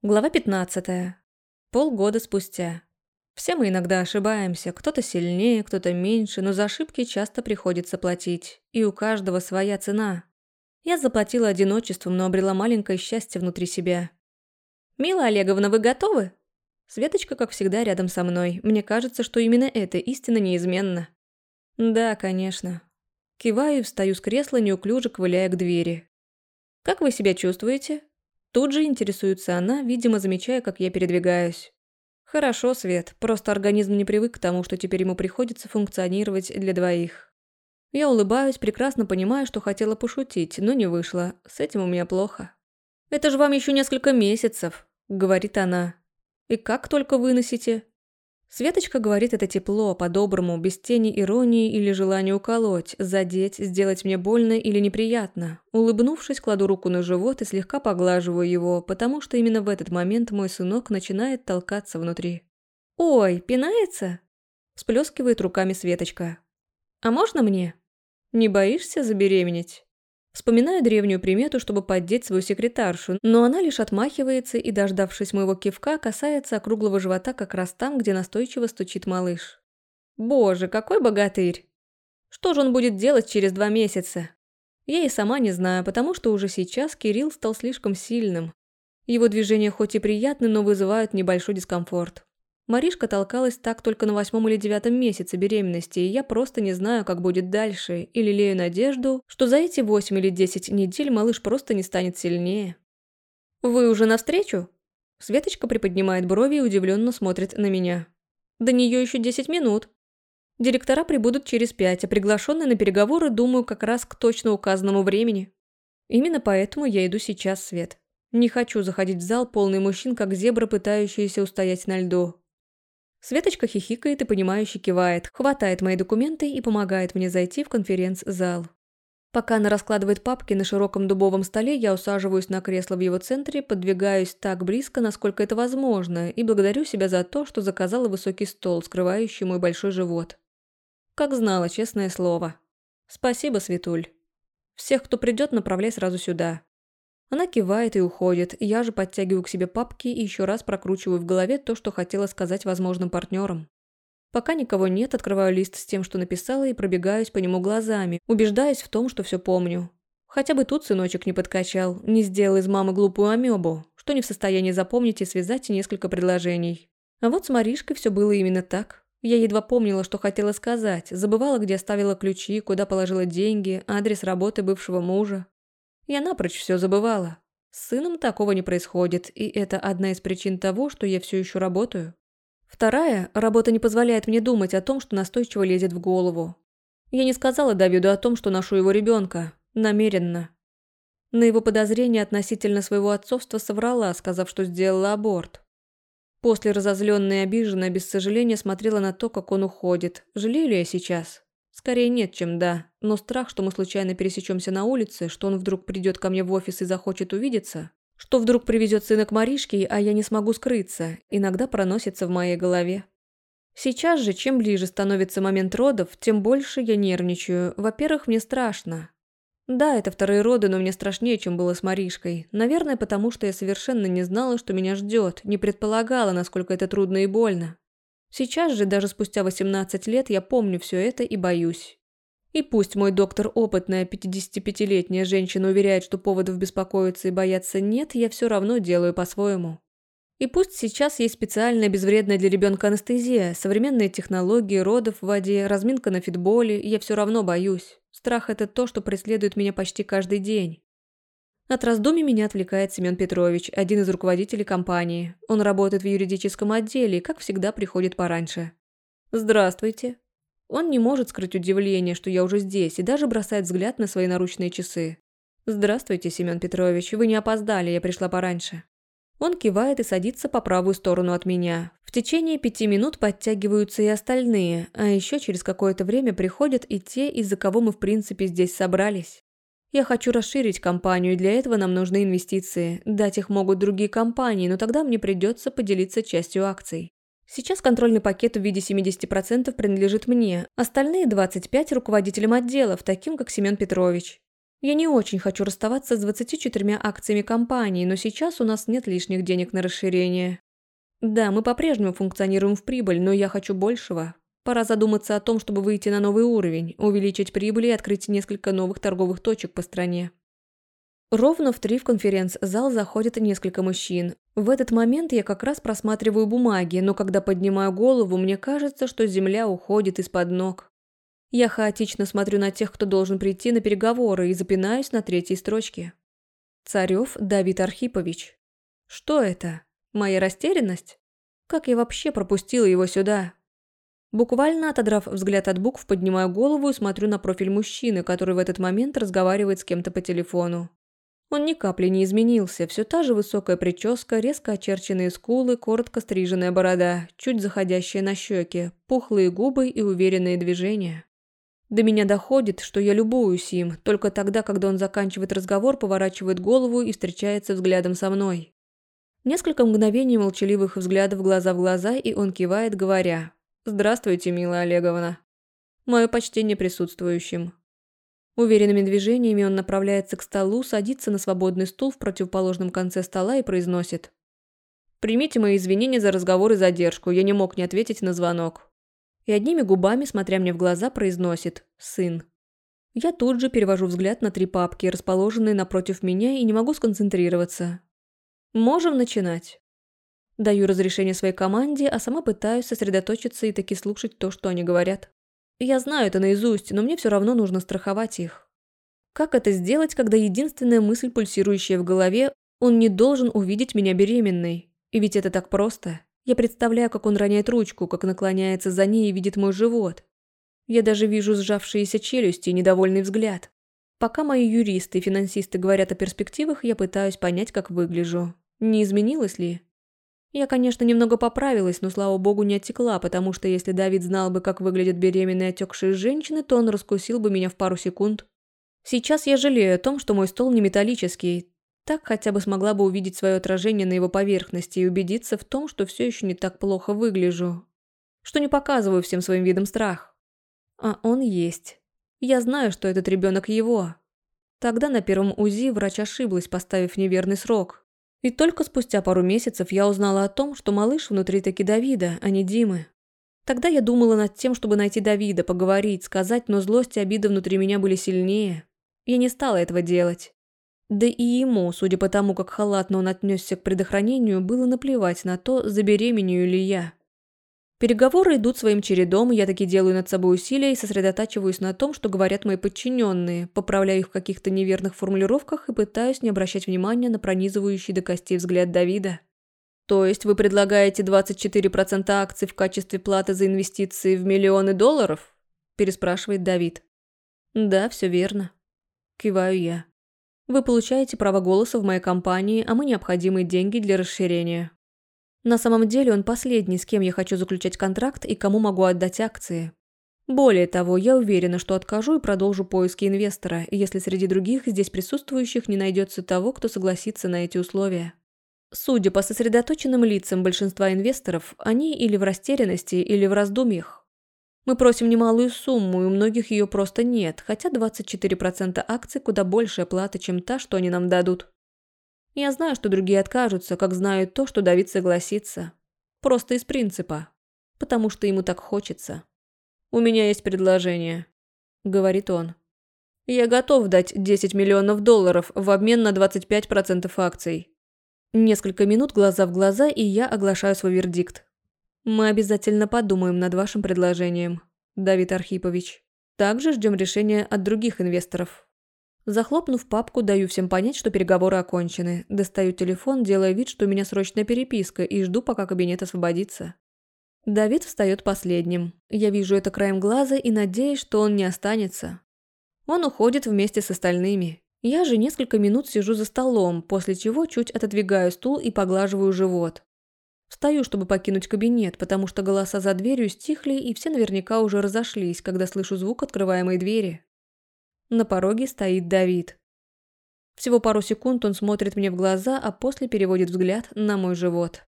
Глава 15. Полгода спустя. Все мы иногда ошибаемся, кто-то сильнее, кто-то меньше, но за ошибки часто приходится платить, и у каждого своя цена. Я заплатила одиночеством, но обрела маленькое счастье внутри себя. «Мила Олеговна, вы готовы?» Светочка, как всегда, рядом со мной. Мне кажется, что именно эта истина неизменна. «Да, конечно». Киваю и встаю с кресла, неуклюже ковыляя к двери. «Как вы себя чувствуете?» Тут же интересуется она, видимо, замечая, как я передвигаюсь. Хорошо, Свет, просто организм не привык к тому, что теперь ему приходится функционировать для двоих. Я улыбаюсь, прекрасно понимая, что хотела пошутить, но не вышло. С этим у меня плохо. «Это же вам еще несколько месяцев», — говорит она. «И как только выносите?» Светочка говорит это тепло, по-доброму, без тени иронии или желания уколоть, задеть, сделать мне больно или неприятно. Улыбнувшись, кладу руку на живот и слегка поглаживаю его, потому что именно в этот момент мой сынок начинает толкаться внутри. «Ой, пинается?» – сплескивает руками Светочка. «А можно мне?» «Не боишься забеременеть?» Вспоминаю древнюю примету, чтобы поддеть свою секретаршу, но она лишь отмахивается и, дождавшись моего кивка, касается округлого живота как раз там, где настойчиво стучит малыш. Боже, какой богатырь! Что же он будет делать через два месяца? Я и сама не знаю, потому что уже сейчас Кирилл стал слишком сильным. Его движения хоть и приятны, но вызывают небольшой дискомфорт. Маришка толкалась так только на восьмом или девятом месяце беременности, и я просто не знаю, как будет дальше, и лелею надежду, что за эти восемь или десять недель малыш просто не станет сильнее. «Вы уже навстречу?» Светочка приподнимает брови и удивленно смотрит на меня. «До нее еще десять минут. Директора прибудут через пять, а приглашенные на переговоры, думаю, как раз к точно указанному времени. Именно поэтому я иду сейчас, Свет. Не хочу заходить в зал, полный мужчин, как зебра, пытающиеся устоять на льду. Светочка хихикает и понимающе кивает, хватает мои документы и помогает мне зайти в конференц-зал. Пока она раскладывает папки на широком дубовом столе, я усаживаюсь на кресло в его центре, подвигаюсь так близко, насколько это возможно, и благодарю себя за то, что заказала высокий стол, скрывающий мой большой живот. Как знала, честное слово. Спасибо, Светуль. Всех, кто придет, направляй сразу сюда. Она кивает и уходит, я же подтягиваю к себе папки и еще раз прокручиваю в голове то, что хотела сказать возможным партнерам. Пока никого нет, открываю лист с тем, что написала, и пробегаюсь по нему глазами, убеждаясь в том, что все помню. Хотя бы тут сыночек не подкачал, не сделал из мамы глупую амебу, что не в состоянии запомнить и связать несколько предложений. А вот с Маришкой все было именно так. Я едва помнила, что хотела сказать, забывала, где оставила ключи, куда положила деньги, адрес работы бывшего мужа. Я напрочь все забывала. С сыном такого не происходит, и это одна из причин того, что я все еще работаю. Вторая, работа не позволяет мне думать о том, что настойчиво лезет в голову. Я не сказала Давиду о том, что ношу его ребенка. Намеренно. На его подозрение относительно своего отцовства соврала, сказав, что сделала аборт. После разозленная и обиженная, без сожаления смотрела на то, как он уходит. Жалею ли я сейчас? Скорее нет, чем да. Но страх, что мы случайно пересечемся на улице, что он вдруг придет ко мне в офис и захочет увидеться, что вдруг привезет сына к Маришке, а я не смогу скрыться, иногда проносится в моей голове. Сейчас же, чем ближе становится момент родов, тем больше я нервничаю. Во-первых, мне страшно. Да, это вторые роды, но мне страшнее, чем было с Маришкой. Наверное, потому что я совершенно не знала, что меня ждет, не предполагала, насколько это трудно и больно. Сейчас же, даже спустя 18 лет, я помню все это и боюсь. И пусть мой доктор опытная 55-летняя женщина уверяет, что поводов беспокоиться и бояться нет, я все равно делаю по-своему. И пусть сейчас есть специальная безвредная для ребенка анестезия, современные технологии, родов в воде, разминка на фитболе, я все равно боюсь. Страх – это то, что преследует меня почти каждый день. От раздумий меня отвлекает Семен Петрович, один из руководителей компании. Он работает в юридическом отделе и, как всегда, приходит пораньше. «Здравствуйте». Он не может скрыть удивление, что я уже здесь, и даже бросает взгляд на свои наручные часы. «Здравствуйте, Семен Петрович, вы не опоздали, я пришла пораньше». Он кивает и садится по правую сторону от меня. В течение пяти минут подтягиваются и остальные, а еще через какое-то время приходят и те, из-за кого мы в принципе здесь собрались. Я хочу расширить компанию, и для этого нам нужны инвестиции. Дать их могут другие компании, но тогда мне придется поделиться частью акций. Сейчас контрольный пакет в виде 70% принадлежит мне, остальные 25% – руководителям отделов, таким как Семен Петрович. Я не очень хочу расставаться с 24 акциями компании, но сейчас у нас нет лишних денег на расширение. Да, мы по-прежнему функционируем в прибыль, но я хочу большего. Пора задуматься о том, чтобы выйти на новый уровень, увеличить прибыль и открыть несколько новых торговых точек по стране. Ровно в три в конференц-зал заходят несколько мужчин. В этот момент я как раз просматриваю бумаги, но когда поднимаю голову, мне кажется, что земля уходит из-под ног. Я хаотично смотрю на тех, кто должен прийти на переговоры, и запинаюсь на третьей строчке. Царев Давид Архипович. Что это? Моя растерянность? Как я вообще пропустила его сюда? Буквально отодрав взгляд от букв, поднимаю голову и смотрю на профиль мужчины, который в этот момент разговаривает с кем-то по телефону. Он ни капли не изменился, все та же высокая прическа, резко очерченные скулы, коротко стриженная борода, чуть заходящая на щеки, пухлые губы и уверенные движения. До меня доходит, что я любуюсь им, только тогда, когда он заканчивает разговор, поворачивает голову и встречается взглядом со мной. Несколько мгновений молчаливых взглядов глаза в глаза, и он кивает, говоря «Здравствуйте, милая Олеговна». Мое почтение присутствующим. Уверенными движениями он направляется к столу, садится на свободный стул в противоположном конце стола и произносит. «Примите мои извинения за разговор и задержку, я не мог не ответить на звонок». И одними губами, смотря мне в глаза, произносит «сын». Я тут же перевожу взгляд на три папки, расположенные напротив меня, и не могу сконцентрироваться. Можем начинать. Даю разрешение своей команде, а сама пытаюсь сосредоточиться и таки слушать то, что они говорят. Я знаю это наизусть, но мне все равно нужно страховать их. Как это сделать, когда единственная мысль, пульсирующая в голове, он не должен увидеть меня беременной? И ведь это так просто. Я представляю, как он роняет ручку, как наклоняется за ней и видит мой живот. Я даже вижу сжавшиеся челюсти и недовольный взгляд. Пока мои юристы и финансисты говорят о перспективах, я пытаюсь понять, как выгляжу. Не изменилось ли? Я, конечно, немного поправилась, но, слава богу, не оттекла, потому что если Давид знал бы, как выглядят беременные отекшие женщины, то он раскусил бы меня в пару секунд. Сейчас я жалею о том, что мой стол не металлический. Так хотя бы смогла бы увидеть свое отражение на его поверхности и убедиться в том, что все еще не так плохо выгляжу. Что не показываю всем своим видом страх. А он есть. Я знаю, что этот ребенок его. Тогда на первом УЗИ врач ошиблась, поставив неверный срок. И только спустя пару месяцев я узнала о том, что малыш внутри таки Давида, а не Димы. Тогда я думала над тем, чтобы найти Давида, поговорить, сказать, но злость и обида внутри меня были сильнее. Я не стала этого делать. Да и ему, судя по тому, как халатно он отнесся к предохранению, было наплевать на то, забеременею ли я. Переговоры идут своим чередом, я таки делаю над собой усилия и сосредотачиваюсь на том, что говорят мои подчиненные, поправляю их в каких-то неверных формулировках и пытаюсь не обращать внимания на пронизывающий до костей взгляд Давида. То есть вы предлагаете 24% акций в качестве платы за инвестиции в миллионы долларов? Переспрашивает Давид. Да, все верно. Киваю я. Вы получаете право голоса в моей компании, а мы необходимые деньги для расширения. На самом деле он последний, с кем я хочу заключать контракт и кому могу отдать акции. Более того, я уверена, что откажу и продолжу поиски инвестора, если среди других здесь присутствующих не найдется того, кто согласится на эти условия. Судя по сосредоточенным лицам большинства инвесторов, они или в растерянности, или в раздумьях. Мы просим немалую сумму, и у многих ее просто нет, хотя 24% акций куда большая плата, чем та, что они нам дадут. Я знаю, что другие откажутся, как знают то, что Давид согласится. Просто из принципа. Потому что ему так хочется. «У меня есть предложение», — говорит он. «Я готов дать 10 миллионов долларов в обмен на 25% акций». Несколько минут глаза в глаза, и я оглашаю свой вердикт. Мы обязательно подумаем над вашим предложением, Давид Архипович. Также ждем решения от других инвесторов. Захлопнув папку, даю всем понять, что переговоры окончены. Достаю телефон, делая вид, что у меня срочная переписка, и жду, пока кабинет освободится. Давид встает последним. Я вижу это краем глаза и надеюсь, что он не останется. Он уходит вместе с остальными. Я же несколько минут сижу за столом, после чего чуть отодвигаю стул и поглаживаю живот. Встаю, чтобы покинуть кабинет, потому что голоса за дверью стихли, и все наверняка уже разошлись, когда слышу звук открываемой двери. На пороге стоит Давид. Всего пару секунд он смотрит мне в глаза, а после переводит взгляд на мой живот.